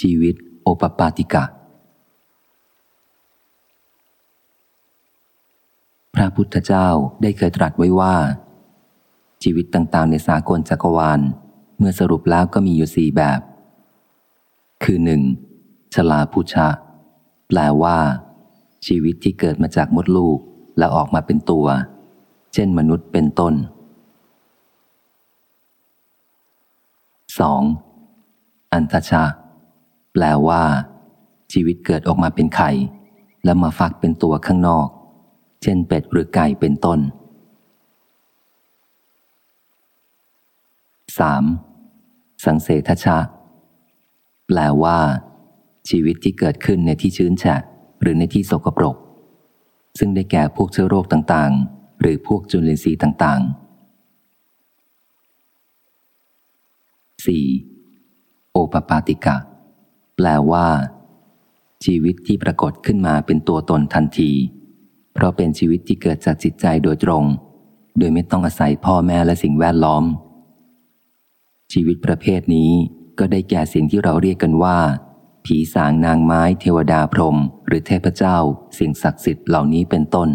ชีวิตโอปปาติกะ พระพุทธเจ้าได้เคยตรัสไว้ว่า ชีวิตต่างๆ ในสากลจักรวาล เมื่อสรุปแล้วก็มีอยู่สี่แบบ คือหนึ่งชลาพุชะ แปลว่า ชีวิตที่เกิดมาจากมดลูกแล้วออกมาเป็นตัว เช่นมนุษย์เป็นต้น 2. อันทชา แปลว่า ชีวิตเกิดออกมาเป็นไข่ แล้วมาฟักเป็นตัวข้างนอก เช่นเป็ดหรือไก่เป็นต้น 3. สังเสทชาแปลว่า ชีวิตที่เกิดขึ้นในที่ชื้นแฉะหรือในที่สกปรก ซึ่งได้แก่พวกเชื้อโรคต่างๆ หรือพวกจุลินทรีย์ต่าง ๆ 4. โอปปาติกะ แปลว่า ชีวิตที่ปรากฏขึ้นมาเป็นตัวตนทันที เพราะเป็นชีวิตที่เกิดจากจิตใจโดยตรง โดยไม่ต้องอาศัยพ่อแม่และสิ่งแวดล้อม ชีวิตประเภทนี้ก็ได้แก่สิ่งที่เราเรียกกันว่า ผีสางนางไม้เทวดาพรหมหรือเทพเจ้า สิ่งศักดิ์สิทธิ์เหล่านี้เป็นต้น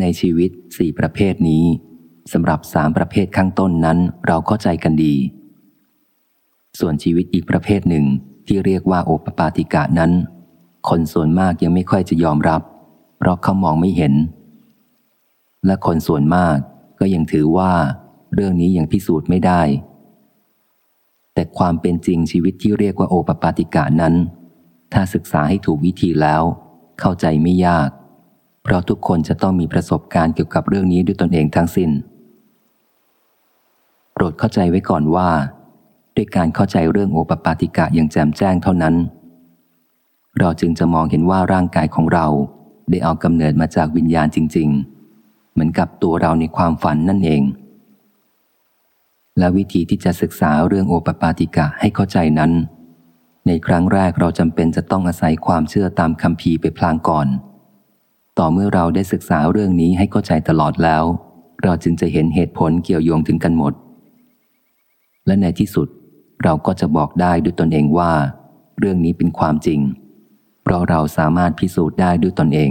ในชีวิตสี่ประเภทนี้สำหรับสามประเภทข้างต้นนั้นเราเข้าใจกันดี ส่วนชีวิตอีกประเภทหนึ่งที่เรียกว่าโอปปาติกะนั้น คนส่วนมากยังไม่ค่อยจะยอมรับ เพราะเขามองไม่เห็น และคนส่วนมากก็ยังถือว่า เรื่องนี้ยังพิสูจน์ไม่ได้ แต่ความเป็นจริงชีวิตที่เรียกว่าโอปปาติกะนั้น ถ้าศึกษาให้ถูกวิธีแล้ว เข้าใจไม่ยาก เพราะทุกคนจะต้องมีประสบการณ์เกี่ยวกับเรื่องนี้ด้วยตนเองทั้งสิน้น โปรดเข้าใจไว้ก่อนว่า ด้วยการเข้าใจเรื่องโอปปาติกะอย่างแจ่มแจ้งเท่านั้น เราจึงจะมองเห็นว่าร่างกายของเราได้เอากำเนิดมาจากวิญญาณจริง ๆ เหมือนกับตัวเราในความฝันนั่นเอง และวิธีที่จะศึกษาเรื่องโอปปาติกะให้เข้าใจนั้น ในครั้งแรกเราจำเป็นจะต้องอาศัยความเชื่อตามคำพีไปพลางก่อน ต่อเมื่อเราได้ศึกษาเรื่องนี้ให้เข้าใจตลอดแล้ว เราจึงจะเห็นเหตุผลเกี่ยวโยงถึงกันหมด และในที่สุด เราก็จะบอกได้ด้วยตนเองว่า เรื่องนี้เป็นความจริง เพราะเราสามารถพิสูจน์ได้ด้วยตนเอง